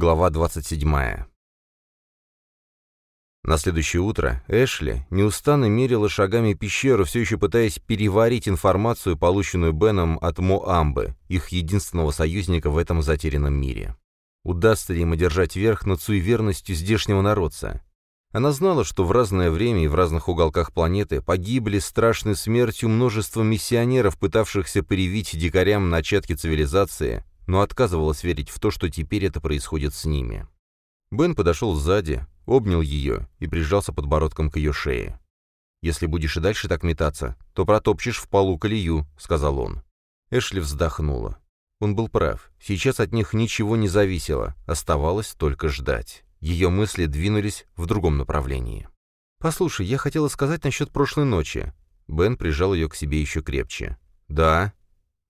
Глава 27. На следующее утро Эшли неустанно мерила шагами пещеру, все еще пытаясь переварить информацию, полученную Беном от Моамбы, их единственного союзника в этом затерянном мире. Удастся ли им одержать верх над суеверностью здешнего народца? Она знала, что в разное время и в разных уголках планеты погибли страшной смертью множество миссионеров, пытавшихся привить дикарям начатки цивилизации, но отказывалась верить в то, что теперь это происходит с ними. Бен подошел сзади, обнял ее и прижался подбородком к ее шее. «Если будешь и дальше так метаться, то протопчешь в полу колею», — сказал он. Эшли вздохнула. Он был прав. Сейчас от них ничего не зависело, оставалось только ждать. Ее мысли двинулись в другом направлении. «Послушай, я хотела сказать насчет прошлой ночи». Бен прижал ее к себе еще крепче. «Да»,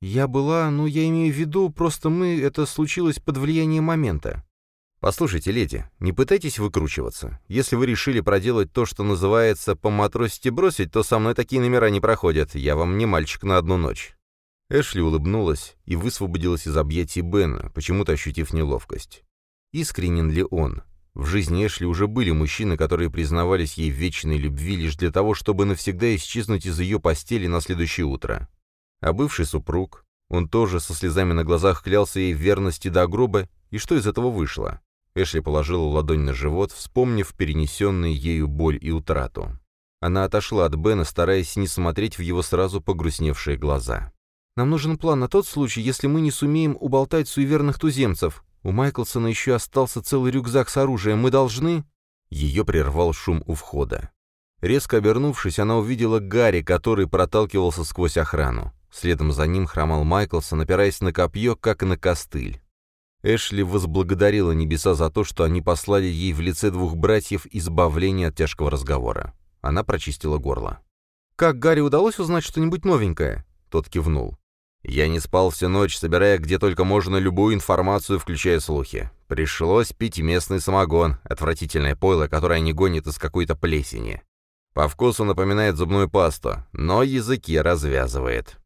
«Я была, ну, я имею в виду, просто мы, это случилось под влиянием момента». «Послушайте, леди, не пытайтесь выкручиваться. Если вы решили проделать то, что называется «поматросить и бросить», то со мной такие номера не проходят. Я вам не мальчик на одну ночь». Эшли улыбнулась и высвободилась из объятий Бена, почему-то ощутив неловкость. Искренен ли он? В жизни Эшли уже были мужчины, которые признавались ей в вечной любви лишь для того, чтобы навсегда исчезнуть из ее постели на следующее утро. А бывший супруг, он тоже со слезами на глазах клялся ей в верности до гроба, и что из этого вышло? Эшли положила ладонь на живот, вспомнив перенесенную ею боль и утрату. Она отошла от Бена, стараясь не смотреть в его сразу погрустневшие глаза. «Нам нужен план на тот случай, если мы не сумеем уболтать суеверных туземцев. У Майклсона еще остался целый рюкзак с оружием. Мы должны...» Ее прервал шум у входа. Резко обернувшись, она увидела Гарри, который проталкивался сквозь охрану. Следом за ним хромал Майклсон, опираясь на копье, как на костыль. Эшли возблагодарила небеса за то, что они послали ей в лице двух братьев избавление от тяжкого разговора. Она прочистила горло. «Как Гарри удалось узнать что-нибудь новенькое?» Тот кивнул. «Я не спал всю ночь, собирая где только можно любую информацию, включая слухи. Пришлось пить местный самогон, отвратительное пойло, которое не гонит из какой-то плесени. По вкусу напоминает зубную пасту, но языки развязывает.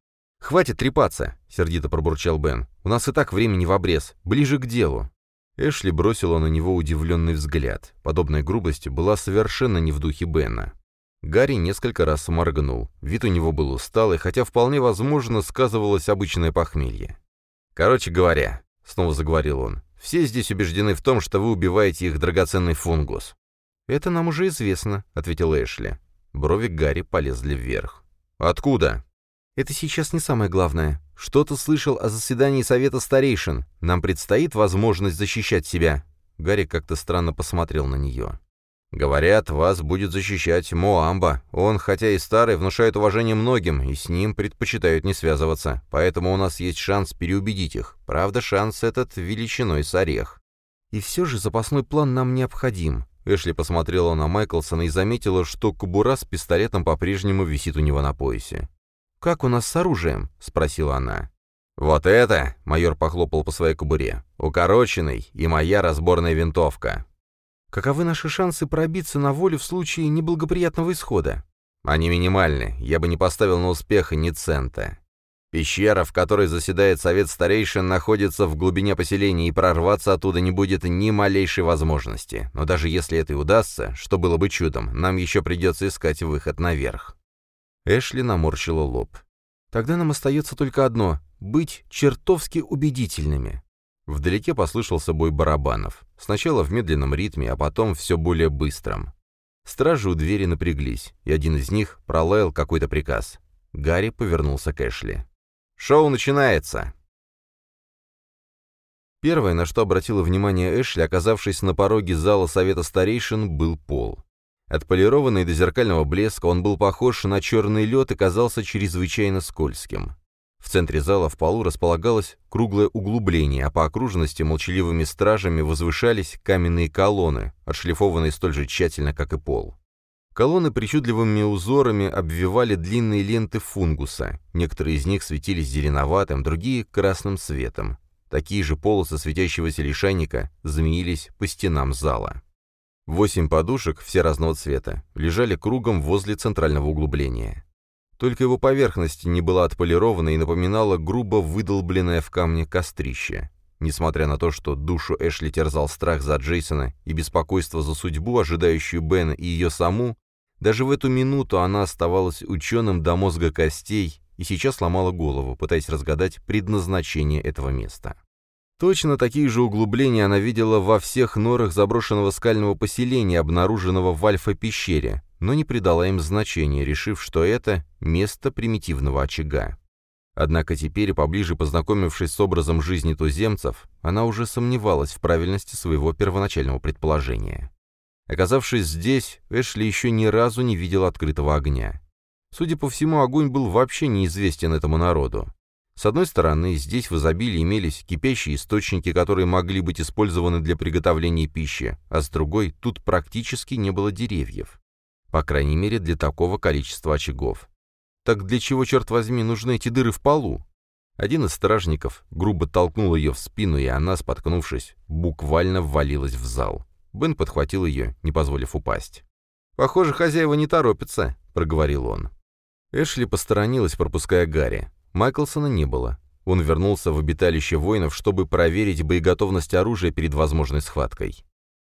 «Хватит трепаться», — сердито пробурчал Бен. «У нас и так времени в обрез. Ближе к делу». Эшли бросила на него удивленный взгляд. Подобная грубость была совершенно не в духе Бена. Гарри несколько раз моргнул. Вид у него был усталый, хотя вполне возможно сказывалось обычное похмелье. «Короче говоря», — снова заговорил он, — «все здесь убеждены в том, что вы убиваете их драгоценный фунгус». «Это нам уже известно», — ответил Эшли. Брови Гарри полезли вверх. «Откуда?» Это сейчас не самое главное. Что-то слышал о заседании Совета Старейшин. Нам предстоит возможность защищать себя». Гарри как-то странно посмотрел на нее. «Говорят, вас будет защищать Моамба. Он, хотя и старый, внушает уважение многим, и с ним предпочитают не связываться. Поэтому у нас есть шанс переубедить их. Правда, шанс этот величиной с орех». «И все же запасной план нам необходим». Эшли посмотрела на Майклсона и заметила, что кобура с пистолетом по-прежнему висит у него на поясе. «Как у нас с оружием?» — спросила она. «Вот это!» — майор похлопал по своей кобуре. «Укороченный и моя разборная винтовка». «Каковы наши шансы пробиться на волю в случае неблагоприятного исхода?» «Они минимальны. Я бы не поставил на успех ни цента. Пещера, в которой заседает совет старейшин, находится в глубине поселения, и прорваться оттуда не будет ни малейшей возможности. Но даже если это и удастся, что было бы чудом, нам еще придется искать выход наверх. Эшли наморщила лоб. «Тогда нам остается только одно — быть чертовски убедительными». Вдалеке послышался бой барабанов. Сначала в медленном ритме, а потом все более быстром. Стражи у двери напряглись, и один из них пролаял какой-то приказ. Гарри повернулся к Эшли. «Шоу начинается!» Первое, на что обратила внимание Эшли, оказавшись на пороге зала Совета Старейшин, был пол. Отполированный до зеркального блеска, он был похож на черный лед и казался чрезвычайно скользким. В центре зала в полу располагалось круглое углубление, а по окружности молчаливыми стражами возвышались каменные колонны, отшлифованные столь же тщательно, как и пол. Колонны причудливыми узорами обвивали длинные ленты фунгуса. Некоторые из них светились зеленоватым, другие — красным светом. Такие же полосы светящегося лишайника змеились по стенам зала. Восемь подушек, все разного цвета, лежали кругом возле центрального углубления. Только его поверхность не была отполирована и напоминала грубо выдолбленное в камне кострище. Несмотря на то, что душу Эшли терзал страх за Джейсона и беспокойство за судьбу, ожидающую Бена и ее саму, даже в эту минуту она оставалась ученым до мозга костей и сейчас ломала голову, пытаясь разгадать предназначение этого места. Точно такие же углубления она видела во всех норах заброшенного скального поселения, обнаруженного в Альфа-пещере, но не придала им значения, решив, что это место примитивного очага. Однако теперь, поближе познакомившись с образом жизни туземцев, она уже сомневалась в правильности своего первоначального предположения. Оказавшись здесь, Эшли еще ни разу не видел открытого огня. Судя по всему, огонь был вообще неизвестен этому народу. С одной стороны, здесь в изобилии имелись кипящие источники, которые могли быть использованы для приготовления пищи, а с другой, тут практически не было деревьев. По крайней мере, для такого количества очагов. Так для чего, черт возьми, нужны эти дыры в полу? Один из стражников грубо толкнул ее в спину, и она, споткнувшись, буквально ввалилась в зал. Бен подхватил ее, не позволив упасть. «Похоже, хозяева не торопятся», — проговорил он. Эшли посторонилась, пропуская Гарри. Майклсона не было. Он вернулся в обиталище воинов, чтобы проверить боеготовность оружия перед возможной схваткой.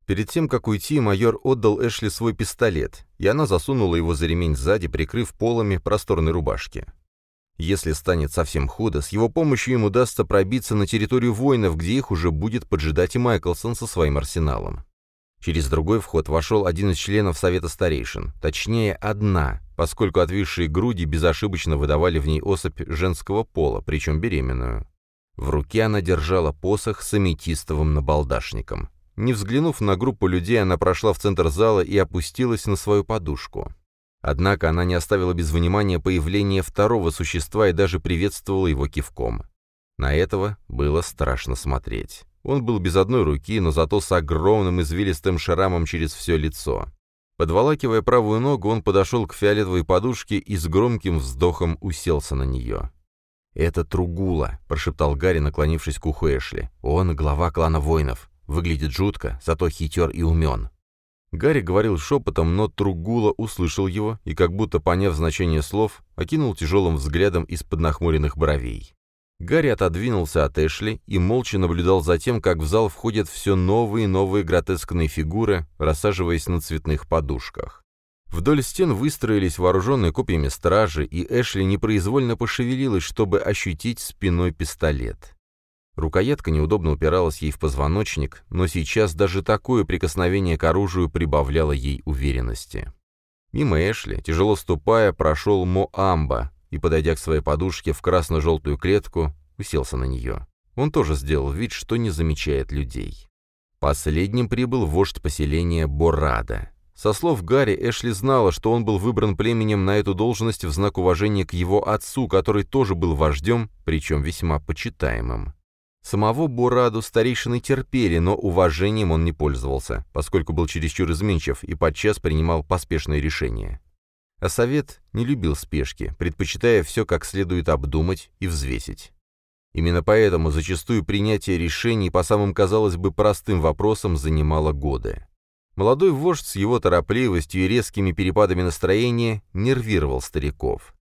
Перед тем, как уйти, майор отдал Эшли свой пистолет, и она засунула его за ремень сзади, прикрыв полами просторной рубашки. Если станет совсем худо, с его помощью им удастся пробиться на территорию воинов, где их уже будет поджидать и Майклсон со своим арсеналом. Через другой вход вошел один из членов Совета Старейшин, точнее, одна, поскольку отвисшие груди безошибочно выдавали в ней особь женского пола, причем беременную. В руке она держала посох с аметистовым набалдашником. Не взглянув на группу людей, она прошла в центр зала и опустилась на свою подушку. Однако она не оставила без внимания появление второго существа и даже приветствовала его кивком. На этого было страшно смотреть. Он был без одной руки, но зато с огромным извилистым шрамом через все лицо. Подволакивая правую ногу, он подошел к фиолетовой подушке и с громким вздохом уселся на нее. «Это Тругула», — прошептал Гарри, наклонившись к уху Эшли. «Он глава клана воинов. Выглядит жутко, зато хитер и умен. Гарри говорил шепотом, но Тругула услышал его и, как будто поняв значение слов, окинул тяжелым взглядом из-под нахмуренных бровей. Гарри отодвинулся от Эшли и молча наблюдал за тем, как в зал входят все новые и новые гротескные фигуры, рассаживаясь на цветных подушках. Вдоль стен выстроились вооруженные копьями стражи, и Эшли непроизвольно пошевелилась, чтобы ощутить спиной пистолет. Рукоятка неудобно упиралась ей в позвоночник, но сейчас даже такое прикосновение к оружию прибавляло ей уверенности. Мимо Эшли, тяжело ступая, прошел Моамба и, подойдя к своей подушке в красно-желтую клетку, уселся на нее. Он тоже сделал вид, что не замечает людей. Последним прибыл вождь поселения Борада. Со слов Гарри, Эшли знала, что он был выбран племенем на эту должность в знак уважения к его отцу, который тоже был вождем, причем весьма почитаемым. Самого Бураду старейшины терпели, но уважением он не пользовался, поскольку был чересчур изменчив и подчас принимал поспешные решения. А совет не любил спешки, предпочитая все как следует обдумать и взвесить. Именно поэтому зачастую принятие решений по самым, казалось бы, простым вопросам занимало годы. Молодой вождь с его торопливостью и резкими перепадами настроения нервировал стариков.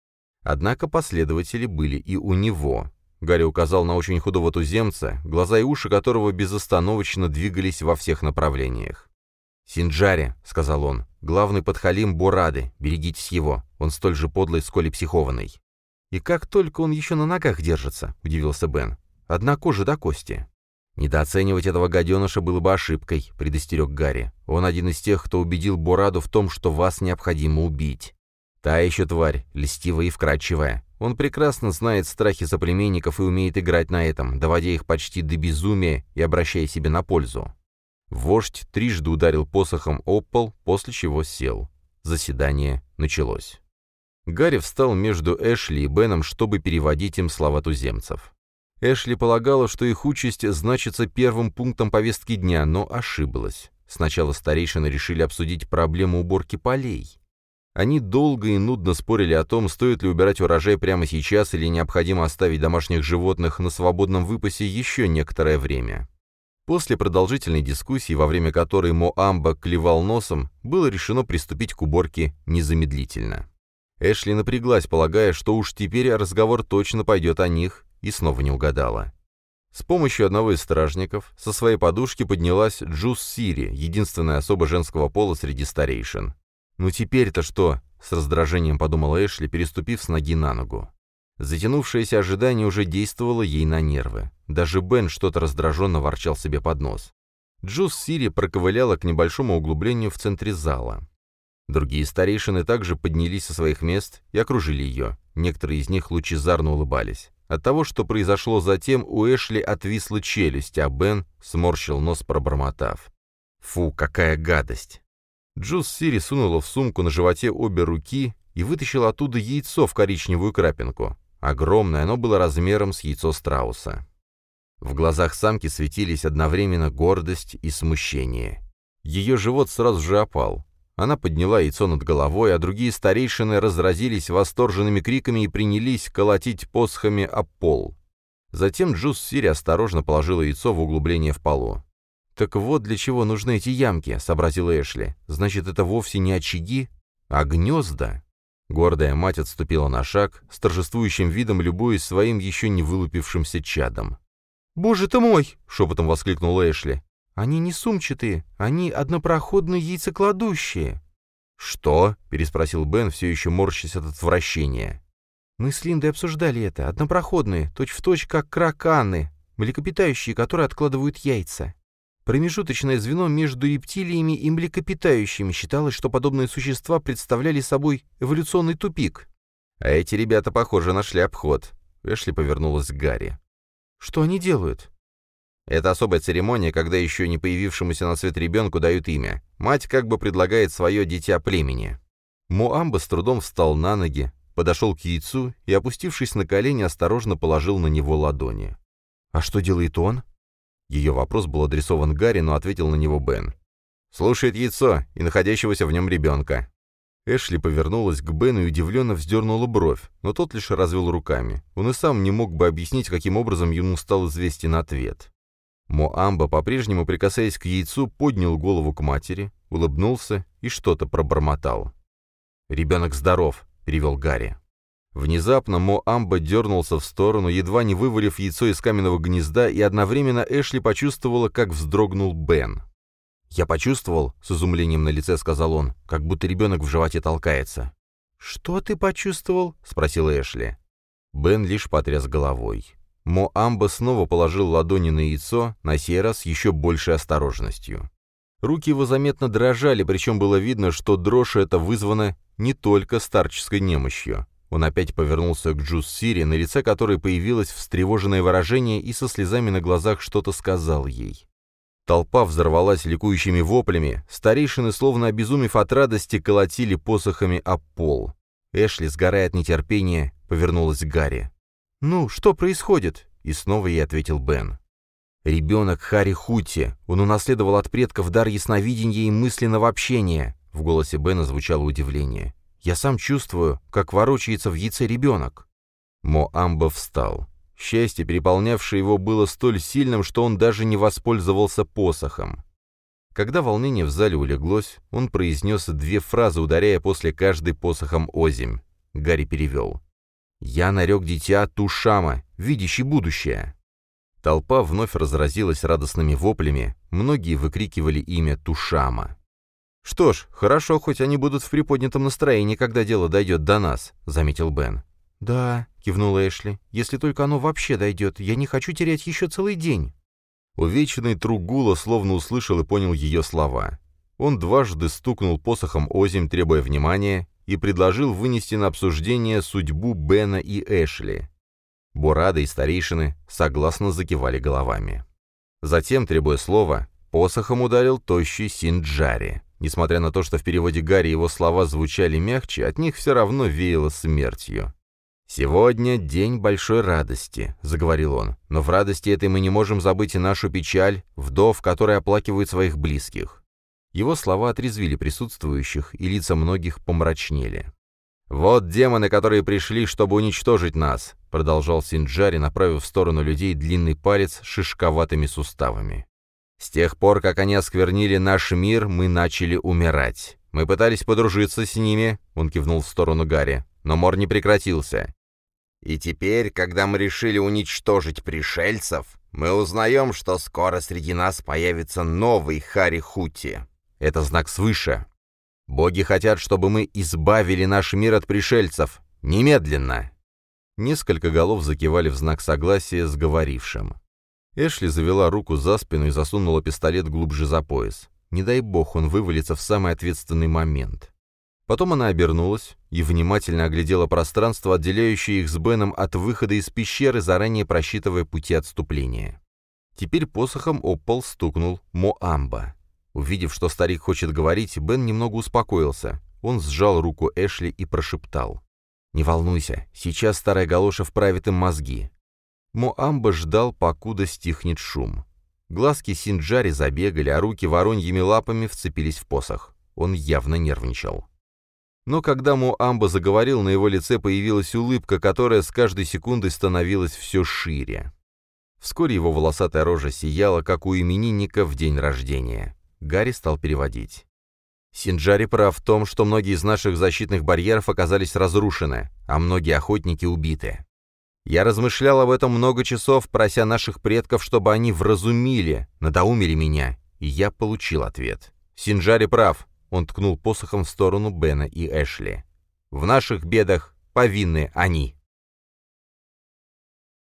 Однако последователи были и у него, Гарри указал на очень худого туземца, глаза и уши которого безостановочно двигались во всех направлениях. «Синджари», — сказал он, — «главный подхалим Борады, берегитесь его, он столь же подлый, сколь и психованный». «И как только он еще на ногах держится», — удивился Бен. «Одна кожа до кости». «Недооценивать этого гаденыша было бы ошибкой», — предостерег Гарри. «Он один из тех, кто убедил Бораду в том, что вас необходимо убить. Та еще тварь, льстивая и вкрадчивая. Он прекрасно знает страхи соплеменников и умеет играть на этом, доводя их почти до безумия и обращая себе на пользу. Вождь трижды ударил посохом об пол, после чего сел. Заседание началось. Гарри встал между Эшли и Беном, чтобы переводить им слова туземцев. Эшли полагала, что их участь значится первым пунктом повестки дня, но ошиблась. Сначала старейшины решили обсудить проблему уборки полей. Они долго и нудно спорили о том, стоит ли убирать урожай прямо сейчас или необходимо оставить домашних животных на свободном выпасе еще некоторое время. После продолжительной дискуссии, во время которой Моамба клевал носом, было решено приступить к уборке незамедлительно. Эшли напряглась, полагая, что уж теперь разговор точно пойдет о них, и снова не угадала. С помощью одного из стражников со своей подушки поднялась Джус Сири, единственная особа женского пола среди старейшин. «Ну теперь-то что?» — с раздражением подумала Эшли, переступив с ноги на ногу. Затянувшееся ожидание уже действовало ей на нервы. Даже Бен что-то раздраженно ворчал себе под нос. Джус Сири проковыляла к небольшому углублению в центре зала. Другие старейшины также поднялись со своих мест и окружили ее. Некоторые из них лучезарно улыбались. От того, что произошло затем, у Эшли отвисла челюсть, а Бен сморщил нос, пробормотав. «Фу, какая гадость!» Джус Сири сунула в сумку на животе обе руки и вытащила оттуда яйцо в коричневую крапинку. Огромное, оно было размером с яйцо страуса. В глазах самки светились одновременно гордость и смущение. Ее живот сразу же опал. Она подняла яйцо над головой, а другие старейшины разразились восторженными криками и принялись колотить посохами об пол. Затем Джус Сири осторожно положила яйцо в углубление в полу. «Так вот для чего нужны эти ямки», — сообразила Эшли. «Значит, это вовсе не очаги, а гнезда». Гордая мать отступила на шаг, с торжествующим видом любуясь своим еще не вылупившимся чадом. «Боже ты мой!» — шепотом воскликнула Эшли. Они не сумчатые, они однопроходные яйцекладущие». «Что?» — переспросил Бен, все еще морщась от отвращения. «Мы с Линдой обсуждали это. Однопроходные, точь-в-точь, точь, как краканы, млекопитающие, которые откладывают яйца. Промежуточное звено между рептилиями и млекопитающими считалось, что подобные существа представляли собой эволюционный тупик. А эти ребята, похоже, нашли обход. Эшли повернулась к Гарри. «Что они делают?» Это особая церемония, когда еще не появившемуся на свет ребенку дают имя. Мать как бы предлагает свое дитя племени. Муамба с трудом встал на ноги, подошел к яйцу и, опустившись на колени, осторожно положил на него ладони. «А что делает он?» Ее вопрос был адресован Гарри, но ответил на него Бен. «Слушает яйцо и находящегося в нем ребенка». Эшли повернулась к Бену и удивленно вздернула бровь, но тот лишь развел руками. Он и сам не мог бы объяснить, каким образом ему стал известен ответ. Моамба, по-прежнему прикасаясь к яйцу, поднял голову к матери, улыбнулся и что-то пробормотал. «Ребенок здоров», — перевел Гарри. Внезапно Моамба дернулся в сторону, едва не вывалив яйцо из каменного гнезда, и одновременно Эшли почувствовала, как вздрогнул Бен. «Я почувствовал», — с изумлением на лице сказал он, как будто ребенок в животе толкается. «Что ты почувствовал?» — спросила Эшли. Бен лишь потряс головой. Моамба снова положил ладони на яйцо, на сей раз еще большей осторожностью. Руки его заметно дрожали, причем было видно, что дрожь эта вызвана не только старческой немощью. Он опять повернулся к Джус Сири, на лице которой появилось встревоженное выражение и со слезами на глазах что-то сказал ей. Толпа взорвалась ликующими воплями, старейшины, словно обезумев от радости, колотили посохами об пол. Эшли, сгорая от нетерпения, повернулась к Гарри. «Ну, что происходит?» И снова ей ответил Бен. «Ребенок Хари Хути. Он унаследовал от предков дар ясновидения и мысленного общения». В голосе Бена звучало удивление. «Я сам чувствую, как ворочается в яйце ребенок». Моамба встал. Счастье, переполнявшее его, было столь сильным, что он даже не воспользовался посохом. Когда волнение в зале улеглось, он произнес две фразы, ударяя после каждой посохом озимь. Гарри перевел. Я нарек дитя Тушама, видящий будущее. Толпа вновь разразилась радостными воплями, многие выкрикивали имя Тушама. «Что ж, хорошо, хоть они будут в приподнятом настроении, когда дело дойдет до нас», — заметил Бен. «Да», — кивнула Эшли, — «если только оно вообще дойдет, я не хочу терять еще целый день». Увеченный Тругула словно услышал и понял ее слова. Он дважды стукнул посохом озимь, требуя внимания, и предложил вынести на обсуждение судьбу Бена и Эшли. Бурада и старейшины согласно закивали головами. Затем, требуя слова, посохом ударил тощий Синджари. Несмотря на то, что в переводе Гарри его слова звучали мягче, от них все равно веяло смертью. «Сегодня день большой радости», — заговорил он, «но в радости этой мы не можем забыть и нашу печаль, вдов, которые оплакивают своих близких. Его слова отрезвили присутствующих, и лица многих помрачнели. «Вот демоны, которые пришли, чтобы уничтожить нас», — продолжал Синджари, направив в сторону людей длинный палец с шишковатыми суставами. «С тех пор, как они осквернили наш мир, мы начали умирать. Мы пытались подружиться с ними», — он кивнул в сторону Гарри, — «но мор не прекратился. И теперь, когда мы решили уничтожить пришельцев, Мы узнаем, что скоро среди нас появится новый Хари Хути. Это знак свыше. Боги хотят, чтобы мы избавили наш мир от пришельцев. Немедленно!» Несколько голов закивали в знак согласия с говорившим. Эшли завела руку за спину и засунула пистолет глубже за пояс. Не дай бог он вывалится в самый ответственный момент. Потом она обернулась и внимательно оглядела пространство, отделяющее их с Беном от выхода из пещеры, заранее просчитывая пути отступления. Теперь посохом об стукнул Моамба. Увидев, что старик хочет говорить, Бен немного успокоился. Он сжал руку Эшли и прошептал. «Не волнуйся, сейчас старая галоша вправит им мозги. Моамба ждал, покуда стихнет шум. Глазки Синджари забегали, а руки вороньими лапами вцепились в посох. Он явно нервничал. Но когда Моамба заговорил, на его лице появилась улыбка, которая с каждой секундой становилась все шире. Вскоре его волосатая рожа сияла, как у именинника в день рождения. Гарри стал переводить. Синджари прав в том, что многие из наших защитных барьеров оказались разрушены, а многие охотники убиты. Я размышлял об этом много часов, прося наших предков, чтобы они вразумили, надоумили меня, и я получил ответ. Синджари прав, он ткнул посохом в сторону Бена и Эшли. В наших бедах повинны они.